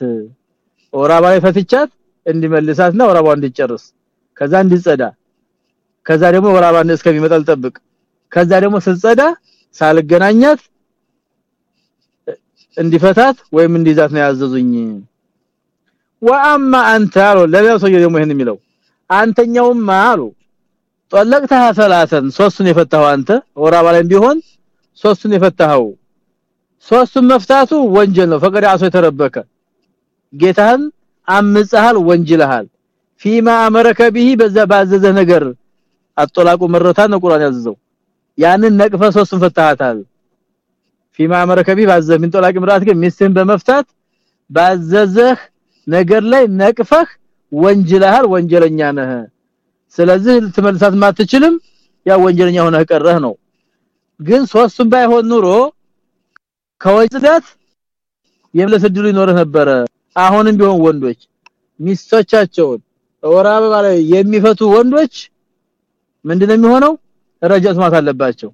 ወራባ ላይ ፈትቻት እንዲመልሳትና ወራባው እንዲጨርስ ከዛ እንዲጸዳ ከዛ ደግሞ ወራባ እስከሚመጣ ልጠብቅ ከዛ ደግሞ ስትጸዳ ሳልገናኛት እንዲፈታት ወይም እንዲዛት ነው ያዘዙኝ ወአማ አንተ አሉ። ለሌላ ሰውዬው ደግሞ ይሄን የሚለው አንተኛውማ አሉ። ጠለቅተህ ሰላሰን ሶስቱን የፈታው አንተ ወራባ ላይ ቢሆን ሶስቱን የፈታው ሶስቱን መፍታቱ ወንጀል ነው። ፈቀድ አሶ የተረበከ። ጌታህን አምጽሃል ወንጀልሃል ፊማ አመረከ ቢሂ በዛ ባዘዘ ነገር አጥላቁ መረታ ነው ቁርአን ያዘዘው። ያንን ነቅፈ ሶስቱን ፈታሃታል። ፊማ አመረከ ቢሂ ባዘዘ ምን ጠላቂ ምራት ግን ሚስትን በመፍታት ባዘዘህ ነገር ላይ ነቅፈህ ወንጅልሃል ወንጀለኛ ነህ። ስለዚህ ልትመልሳት ማትችልም ያ ወንጀለኛ ሆነህ ቀረህ ነው። ግን ሶስቱም ባይሆን ኑሮ ከወንጀላት የምለስ እድሉ ነበረ። አሁንም ቢሆን ወንዶች ሚስቶቻቸውን ወር አበባ ላይ የሚፈቱ ወንዶች ምንድነው የሚሆነው? ረጃት ማት አለባቸው።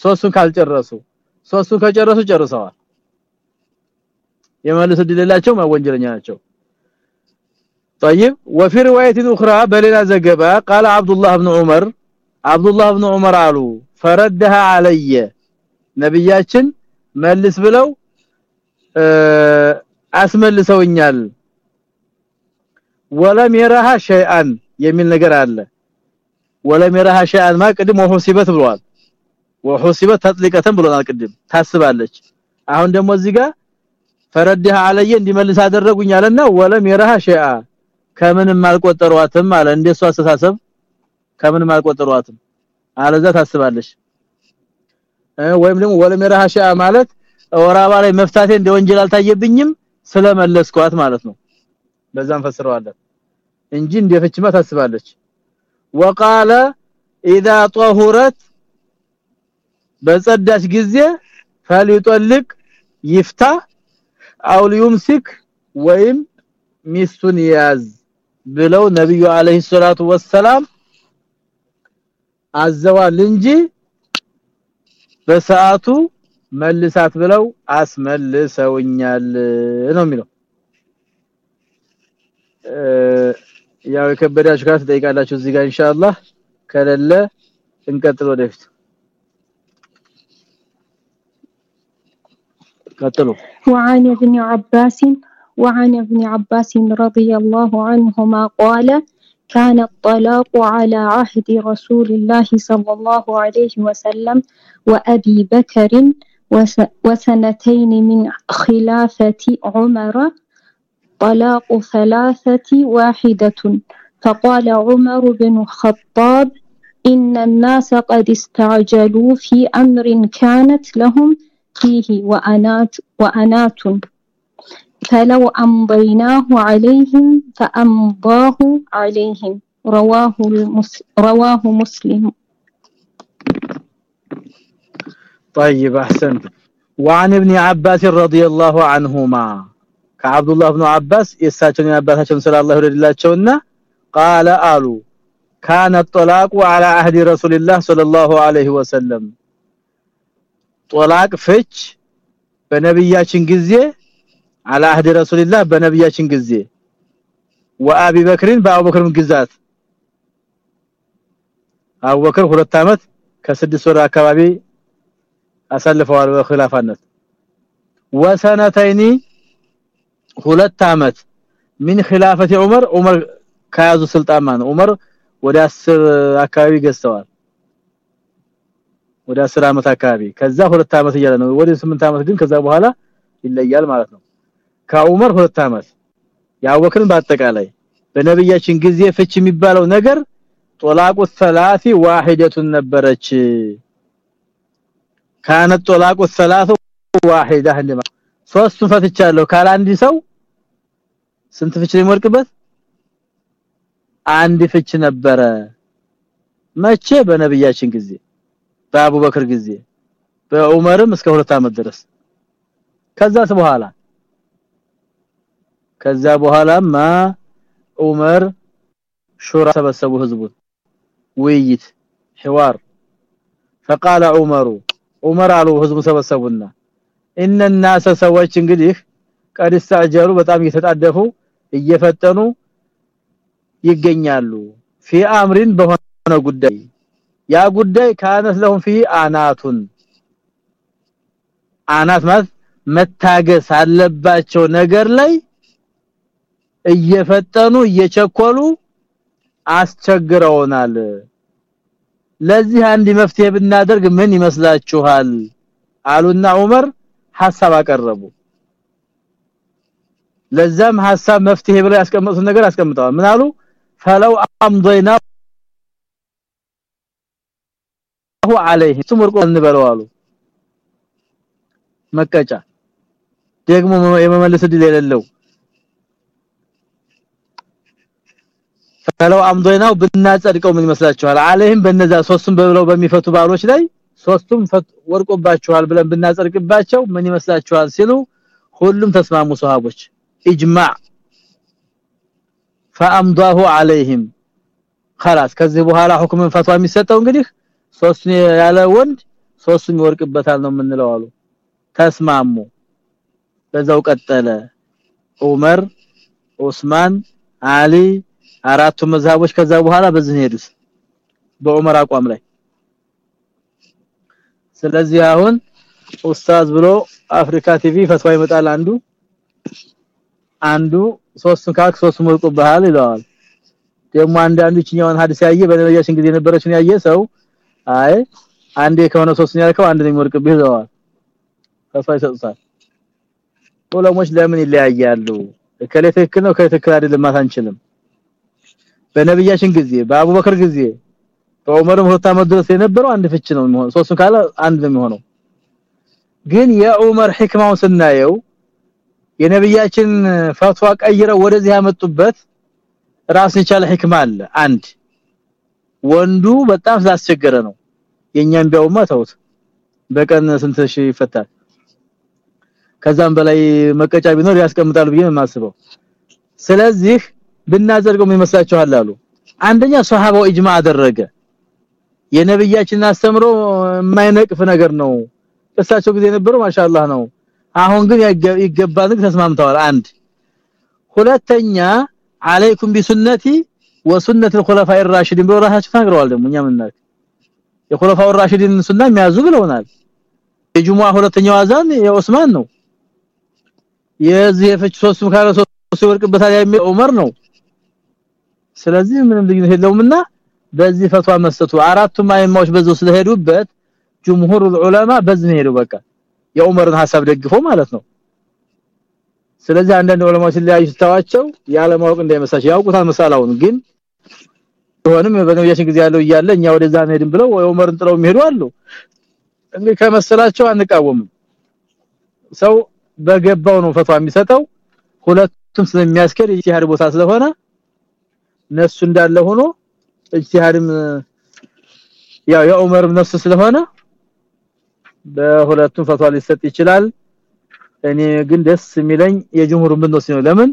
ሶስቱን ካልጨረሱ ሶስቱን ከጨረሱ ጨርሰዋል። የመልስ እድል የላቸው ወንጀለኛ ናቸው طيب وفي روايه اخرى بلنا زغبا قال عبد الله بن عمر عبد الله بن عمر አሉ فردها علي ነብያችን መልስ ብለው አስመልሰውኛል ወለም يرها شيئا የሚል ነገር አለ ወለም يرها شيئا ማ ቅድም ወሁሲበት ብሏል ወሁሲበት ተጥሊቀተን ብሎናል ቅድም ታስባለች አሁን ደግሞ እዚህ ጋር ፈረድህ አለየ እንዲመልስ አደረጉኛልና ወለም يرها شيئا ከምንም አልቆጠሯትም አለ እንደሱ አስተሳሰብ ከምንም አልቆጠሯትም አለዛ ታስባለች ወይም ደግሞ ወለም يرها شيئا ማለት ወራባ ላይ መፍታቴ እንደ ወንጀል አልታየብኝም ስለመለስኳት ማለት ነው በዛም ፈስረዋለን እንጂ እንደፈችማ ታስባለች وقال اذا طهرت በጸዳች ጊዜ فليطلق ይፍታ አው ሊዩምሲክ ወይም ሚስቱን ያዝ ብለው ነብዩ አለይሂ ሰላቱ ወሰላም አዘዋል እንጂ በሰዓቱ መልሳት ብለው አስመልሰውኛል ነው የሚለው ያው የከበዳችሁ ጋር ትጠይቃላችሁ እዚህ ጋር ኢንሻአላህ ከሌለ እንቀጥል ወደፊት ቀጥሉ
وعن ابن عباس وعن ابن عباس رضي الله عنهما قال كان الطلاق على عهد رسول الله صلى الله عليه وسلم وأبي بكر وسنتين من خلافة عمر طلاق ثلاثة واحدة. فقال عمر بن الخطاب إن الناس قد استعجلوا في أمر كانت لهم فيه وأنات وأنات. فلو أمضيناه عليهم فأمضاه عليهم رواه المس رواه مسلم
طيب احسنت وعن ابن عباس رضي الله عنهما كعبد الله بن عباس የሳቸውን ያባታቸውን ሰለላሁ ዐለይሂ قال አሉ كان الطلاق على عهد رسول الله صلى الله عليه وسلم طلاق ፍች በነብያችን ጊዜ على عهد رسول الله بنبياችን ጊዜ وابي بكر በአቡበክር ግዛት። አቡበክር ሁለት አመት ከስድስት ወር አካባቢ አሳልፈዋል በخلافነት وسنتين ሁለት አመት من خلافه عمر عمر ከያዙ ስልጣን ማን? ዑመር ወደ 10 አካባቢ ገዝተዋል። ወደ 10 አመት አካባቢ። ከዛ ሁለት አመት እያለ ነው። ወደ 8 አመት ግን ከዛ በኋላ ይለያል ማለት ነው። ከዑመር ሁለት አመት። ያወክን በአጠቃላይ በነብያችን ጊዜ ፍች የሚባለው ነገር ጦላቁ ሰላሲ ዋሂደቱን ነበረች። ካነት ጦላቁ ሰላሱ ዋሂዳ እንደማ ሶስቱ ፈትቻለሁ ካለ ሰው ስንት ፍች ሊሞልቅበት አንድ ፍች ነበረ። መቼ? በነብያችን ጊዜ በአቡበክር ጊዜ በዑመርም እስከ ሁለት አመት ድረስ። ከዛስ በኋላ ከዛ በኋላማ ዑመር ሹራ ሰበሰቡ ህዝቡን። ውይይት ሒዋር። فقال عمر عمر አሉ ህዝቡ ሰበሰቡና። ان الناس ሰዎች እንግዲህ ቀድስታ ጀሩ በጣም እየተጣደፉ እየፈጠኑ ይገኛሉ። ፊ አምሪን በሆነ ጉዳይ። ያ ጉዳይ ካነት ለሁም ፊ አናቱን። አናት ማለት መታገስ አለባቸው ነገር ላይ እየፈጠኑ እየቸኮሉ አስቸግረውናል። ለዚህ አንድ መፍትሄ ብናደርግ ምን ይመስላችኋል? አሉና ዑመር ሐሳብ አቀረቡ። ለዛም ሐሳብ መፍትሄ ብለው ያስቀመጡት ነገር አስቀምጠዋል። ምን አሉ? ፈለው አምዶይና አለይህ ትምርቆ እንበለው አሉ። መቀጫ። ደግሞ የመመለስ ድል የሌለው ፈለው አምዶይናው ብናጸድቀው ምን ይመስላችኋል አለህም በነዛ ሶስቱም በብለው በሚፈቱ ባሎች ላይ ሶስቱም ወርቆባቸዋል ብለን ብናጸድቅባቸው ምን ይመስላችኋል ሲሉ ሁሉም ተስማሙ ሱሐቦች ኢጅማዕ فامضاه عليهم خلاص ከዚህ በኋላ ሁክምን ፈትዋ የሚሰጠው እንግዲህ ሶስቱን ያለ ወንድ ሶስቱን ይወርቅበታል ነው የምንለው አሉ ተስማሙ በዛው ቀጠለ ዑመር ዑስማን አሊ አራቱ መዛቦች ከዛ በኋላ በዚህ ሄዱስ በዑመር አቋም ላይ። ስለዚህ አሁን ኡስታዝ ብሎ አፍሪካ ቲቪ ፈትዋ ይመጣል አንዱ። አንዱ ሶስቱን ካክ ሶስቱ መልቁብሃል ይለዋል። ደግሞ አንዳንዱ እኛውን ሐዲስ ያየ በነብያችን ጊዜ የነበረችን ያየ ሰው አይ አንዴ ከሆነ ሶስቱን ያልከው አንድ ነው የሚወርቅብህ ይለዋል። ፈትዋ ይሰጡታል። ዑለሞች ለምን ይለያያሉ? ከለ ትክክል ነው ከትክክል አይደለም ማለት አንችልም በነብያችን ጊዜ በአቡበክር ጊዜ በዑመር ሁለት ዓመት ድረስ የነበረው አንድ ፍች ነው የሚሆነው። ሶስቱ ካለ አንድ ነው የሚሆነው። ግን የዑመር ህክማው ስናየው የነብያችን ፈትዋ ቀይረው ወደዚህ ያመጡበት ራስ የቻለ ህክማ አለ። አንድ ወንዱ በጣም ስላስቸገረ ነው። የኛን ቢያውማ ተውት በቀን ስንት ሺህ ይፈታል? ከዛም በላይ መቀጫ ቢኖር ያስቀምጣሉ ብዬ የማስበው። ስለዚህ ብናደርገው ይመስላችኋል አሉ። አንደኛ ሱሐባው ኢጅማ አደረገ። የነብያችን አስተምሮ የማይነቅፍ ነገር ነው። እሳቸው ጊዜ የነበረው ማሻአላህ ነው። አሁን ግን ይገባል ተስማምተዋል አንድ። ሁለተኛ አለይኩም ቢሱነቲ ወሱነት الخلفاء الراشدين ብለው ራሳቸው ተናግረዋል ደግሞ እኛ ምንናል የخلفاء الراشدين ሱና የሚያዙ ብለውናል። የጁሙአ ሁለተኛው አዛን የኡስማን ነው። የዚህ የፍች ሶስቱም ካለ ሶስቱ ይወርቅበታል የሚል ዑመር ነው። ስለዚህ ምንም ልዩነት የለውምና በዚህ ፈትዋ መስጠቱ አራቱም አይማዎች በዛው ስለሄዱበት ጅምሁር ዑለማ በዚህ ሄዱ በቃ። የዑመርን ሐሳብ ደግፎ ማለት ነው። ስለዚህ አንዳንድ ዑለማዎች ሊያዩ ስታዋቸው ያለማወቅ እንዳይመስላቸው ያውቁታል መሳላውን ግን ሆንም በነብያችን ጊዜ ያለው እያለ እኛ ወደዛ እንሄድም ብለው ዑመርን ጥለው የሚሄዱ አሉ። እንግዲህ ከመሰላቸው አንቃወምም። ሰው በገባው ነው ፈቷ የሚሰጠው። ሁለቱም ስለሚያስከር ኢጅቲሃድ ቦታ ስለሆነ ነሱ እንዳለ ሆኖ ኢጅቲሃድም ያው የዑመርም ነፍስ ስለሆነ በሁለቱም ፈቷ ሊሰጥ ይችላል። እኔ ግን ደስ የሚለኝ የጅምሁር ብንወስድ ነው ለምን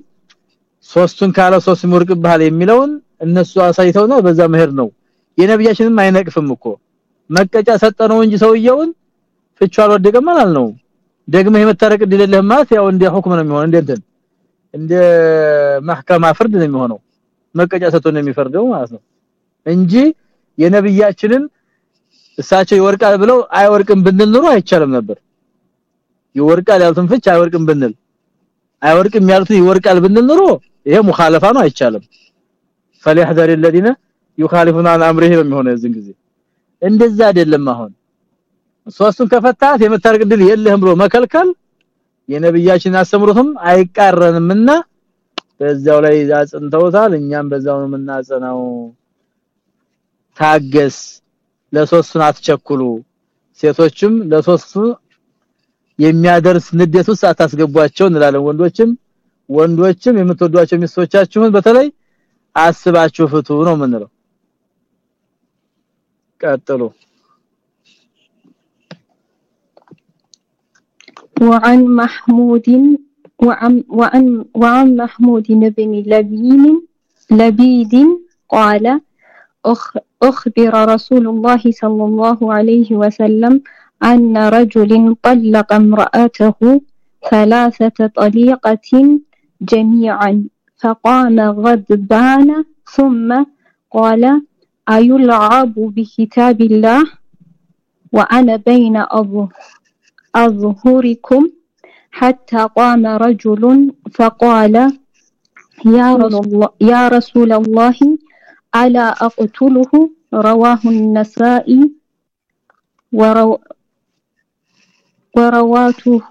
ሶስቱን ካለ ሶስት ሙርቅብሃል የሚለውን እነሱ አሳይተውና በዛ መሄድ ነው። የነብያችንም አይነቅፍም እኮ። መቀጫ ሰጠነው እንጂ ሰውየውን ፍቹ አልወደቀም ማለት ነው። ደግመህ የመታረቅ ድልልህ ማለት ያው እንደ ሁክም ነው የሚሆነው እንደ እንደ ማህከማ ፍርድ ነው የሚሆነው መቀጫ ሰጥቶ ነው የሚፈርደው ማለት ነው እንጂ የነብያችንን እሳቸው ይወርቃል ብለው አይወርቅም ብንል ኑሮ አይቻልም ነበር ይወርቃል ያሉትን ፍች አይወርቅም ብንል አይወርቅም ያሉትን ይወርቃል ብንል ኑሮ ይሄ ሙኻለፋ ነው አይቻልም فليحذر الذين يخالفون عن امره ነው የሚሆነው እዚህ ጊዜ እንደዛ አይደለም አሁን ሶስቱን ከፈታት የመታረቅ ድል የለህም ብሎ መከልከል የነብያችን አስተምሮትም አይቃረንምና በዛው ላይ አጽንተውታል እኛም በዛው ነው የምናጸናው ታገስ ለሶስቱን አትቸኩሉ ሴቶችም ለሶስቱ የሚያደርስ ንዴት ውስጥ አታስገቧቸው እንላለን ወንዶችም ወንዶችም የምትወዷቸው ሚስቶቻችሁን በተለይ አስባችሁ ፍቱ ነው የምንለው ቀጥሉ
وعن محمود وعن وعن وعن محمود بن لبين لبيد قال أخبر رسول الله صلى الله عليه وسلم أن رجل طلق امرأته ثلاثة طليقة جميعا فقام غضبان ثم قال أيلعب بكتاب الله؟ وأنا بين أظهركم حتى قام رجل فقال يا رسول, يا رسول الله ألا أقتله؟ رواه النسائي ورو ورواته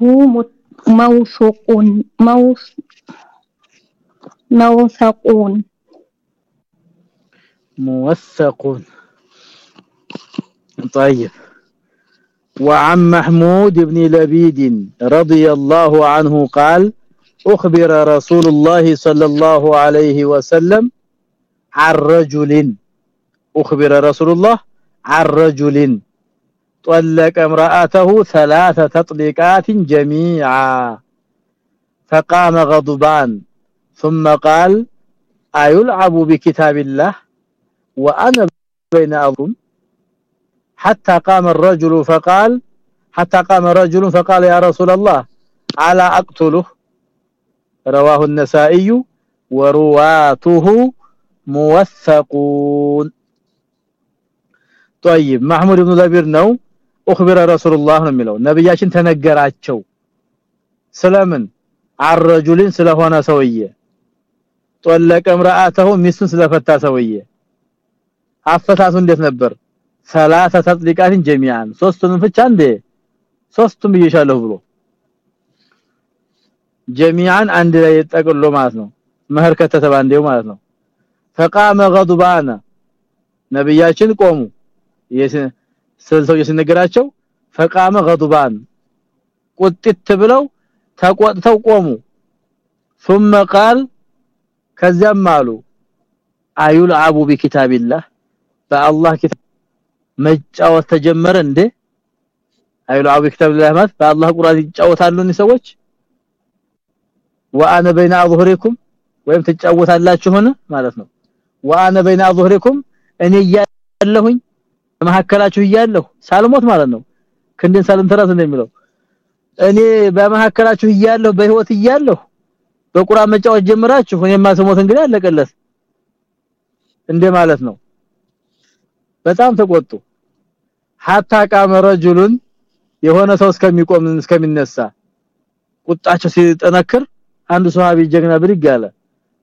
موثقون موثقون.
موثقون. طيب. وعن محمود بن لبيد رضي الله عنه قال أخبر رسول الله صلى الله عليه وسلم عن رجل أخبر رسول الله عن رجل. طلق امرأته ثلاث تطليقات جميعا فقام غضبان. ثم قال أيلعب بكتاب الله؟ وأنا بين أظن حتى قام الرجل فقال حتى قام رجل فقال يا رسول الله على أقتله رواه النسائي ورواته موثقون طيب محمود بن لبير ነው اخبر رسول الله ነው የሚለው ነብያችን ተነገራቸው ስለምን አረጁልን ስለሆነ ሰውዬ ጠለቀ ምራአተው ሚስቱን ስለፈታ ሰውዬ አፈታቱ እንዴት ነበር ሰላሳ ተጥሊቃትን ጀሚዓን ሶስቱን ፍቻ እንዴ ሶስቱም ይሻለሁ ብሎ ጀሚዓን አንድ ላይ ጠቅሎ ማለት ነው መህር ከተተባ እንደው ማለት ነው فقام غضبان ነብያችን ቆሙ ስለሰው ሲነገራቸው فقام غضبان ቁጥት ብለው ተቆጥተው ቆሙ ثم قال ከዚያም አሉ አዩልዓቡ ቢኪታቢላህ በአላህ ኪታብ መጫወት ተጀመረ እንዴ? አይሉ ኪታብ ለማት በአላህ ቁርአን ይጫወታሉ ሰዎች? وانا بين اظهركم ወይም ትጫወታላችሁን ማለት ነው። وانا بين اظهركم እኔ ያለሁኝ በመሐከላችሁ ያለሁ ሳልሞት ማለት ነው። ክንድን ሳልንተራስ እንደሚለው እኔ በመሐከላችሁ ያለሁ በህይወት ያለሁ በቁርአን መጫወት ጀምራችሁ እኔ ስሞት እንግዲህ አለቀለት እንደ ማለት ነው። በጣም ተቆጡ hatta قام رجل የሆነ ሰው እስከሚቆም እስከሚነሳ ቁጣቸው ሲጠነክር አንዱ ሱሐቢ ጀግና ብድግ አለ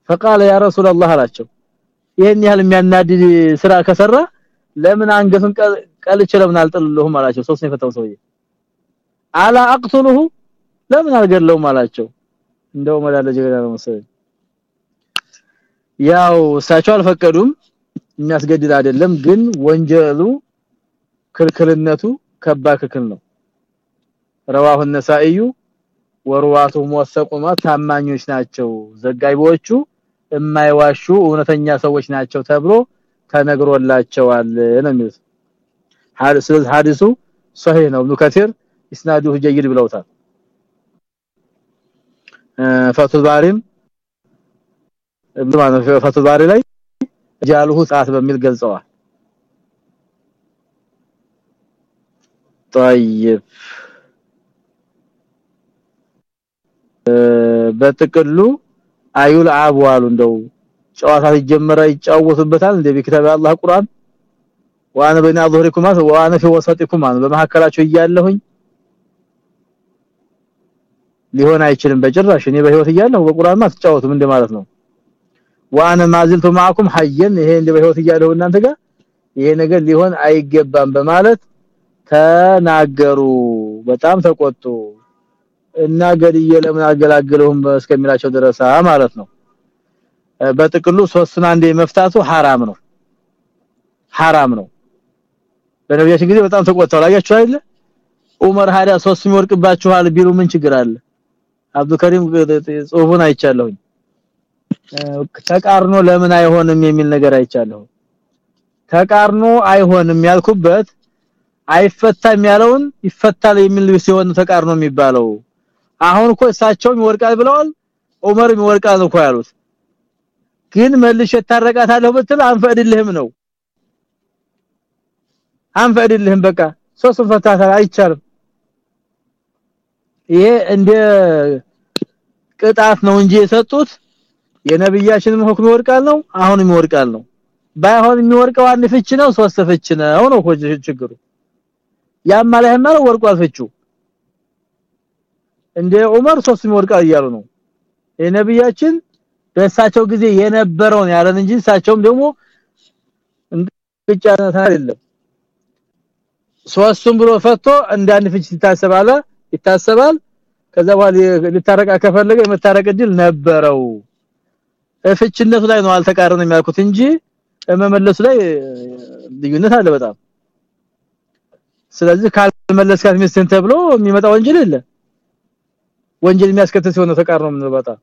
فقال يا رسول الله አላቸው ይሄን ያህል የሚያናድድ ስራ ከሰራ ለምን አንገቱን ቀልቼ ለምን አልጥልልሁም አላቸው ሶስት ነው የፈታው ሰውዬ አላ አቅቱሉሁ ለምን አልገለውም አላቸው እንደው መዳለ ጀግና ነው መሰለኝ ያው እሳቸው አልፈቀዱም የሚያስገድድ አይደለም ግን ወንጀሉ ክልክልነቱ ከባድ ክልክል ነው رواه النسائي ወርዋቱ ወሰቁማ ታማኞች ናቸው ዘጋቢዎቹ የማይዋሹ እውነተኛ ሰዎች ናቸው ተብሎ ተነግሮላቸዋል ነው የሚሉት ሐዲስ ሐዲሱ صحيح ነው ابن كثير اسناده جيد ብለውታል ፈቱል ባሪም በማለት ፈቱል ባሪ ላይ ጃልሁ ሰዓት በሚል ገልጸዋል طيب በጥቅሉ አዩል አብዋሉ እንደው ጨዋታ ሲጀመረ ይጫወቱበታል እንደ በኪታብ አላህ ቁርአን ዋና በእና ظهركم ዋና في وسطكم በመሐከላችሁ እያለሁኝ ሊሆን አይችልም በጭራሽ እኔ በህይወት እያለሁ በቁርአን ማትጫወቱም እንደማለት ነው ዋና ማዝልቱ ማዕኩም ሐየን ይሄ እንደ በህይወት እያለሁ እናንተ ጋር ይሄ ነገር ሊሆን አይገባም በማለት ተናገሩ በጣም ተቆጡ እና ገድዬ ለምን አገላግለውም እስከሚላቸው ድረስ ማለት ነው በጥቅሉ ሶስቱን አንዴ መፍታቱ حرام ነው حرام ነው በነቢያችን ጊዜ በጣም ተቆጣው አያችሁ አይደል ዑመር ሀዳ ሶስት የሚወርቅባችኋል ቢሉ ምን ችግር አለ አብዱከሪም ጽሁፉን አይቻለሁኝ ተቃርኖ ለምን አይሆንም የሚል ነገር አይቻለሁ። ተቃርኖ አይሆንም ያልኩበት አይፈታም ያለውን ይፈታል የሚል ሲሆን ተቃርኖ የሚባለው። አሁን እኮ እሳቸውም ይወርቃል ብለዋል ዑመርም ይወርቃል እኮ ያሉት። ግን መልሽ ታረቃታለሁ ብትል አንፈድልህም ነው። አንፈድልህም በቃ ሶስት ፈታታ አይቻልም። ይሄ እንደ ቅጣት ነው እንጂ የሰጡት የነብያችንም ሁክም ይወርቃል ነው? አሁንም ይወርቃል ነው? ባይሆን የሚወርቀው አንድ ፍች ነው ሶስት ፍች ነው ነው ችግሩ። ያማለህማ ነው ወርቋል ፍቹ። እንደ ዑመር ሶስት ይወርቃል እያሉ ነው። የነብያችን በእሳቸው ጊዜ የነበረውን ያለን እንጂ እሳቸውም ደግሞ እንቅጫነት አይደለም ሶስቱም ብሎ ፈቶ እንዳንድ ፍች ይታሰባል ይታሰባል። ከዛ በኋላ ሊታረቃ ከፈለገ የመታረቅ እድል ነበረው ፍችነቱ ላይ ነው አልተቃረነ የሚያልኩት እንጂ መመለሱ ላይ ልዩነት አለ በጣም ስለዚህ ካልመለስካት ሚስትን ተብሎ የሚመጣ ወንጀል የለ ወንጀል የሚያስከትል ሲሆን ተቃርኖ ምን በጣም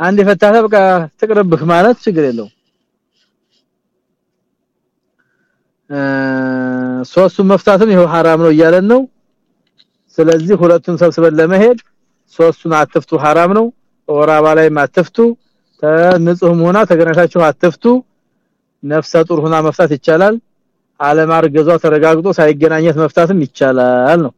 አንድ የፈታተ በቃ ትቅርብህ ማለት ችግር የለው ሶስቱ መፍታትም ይሄው حرام ነው እያለን ነው ስለዚህ ሁለቱን ሰብስበን ለመሄድ ሶስቱን አትፍቱ حرام ነው ወራባ ላይ አትፍቱ ንጹህም ሆና ተገናኝታችሁ አትፍቱ። ነፍሰ ጡር ሆና መፍታት ይቻላል። አለማርገዟ ተረጋግጦ ሳይገናኘት መፍታትም ይቻላል ነው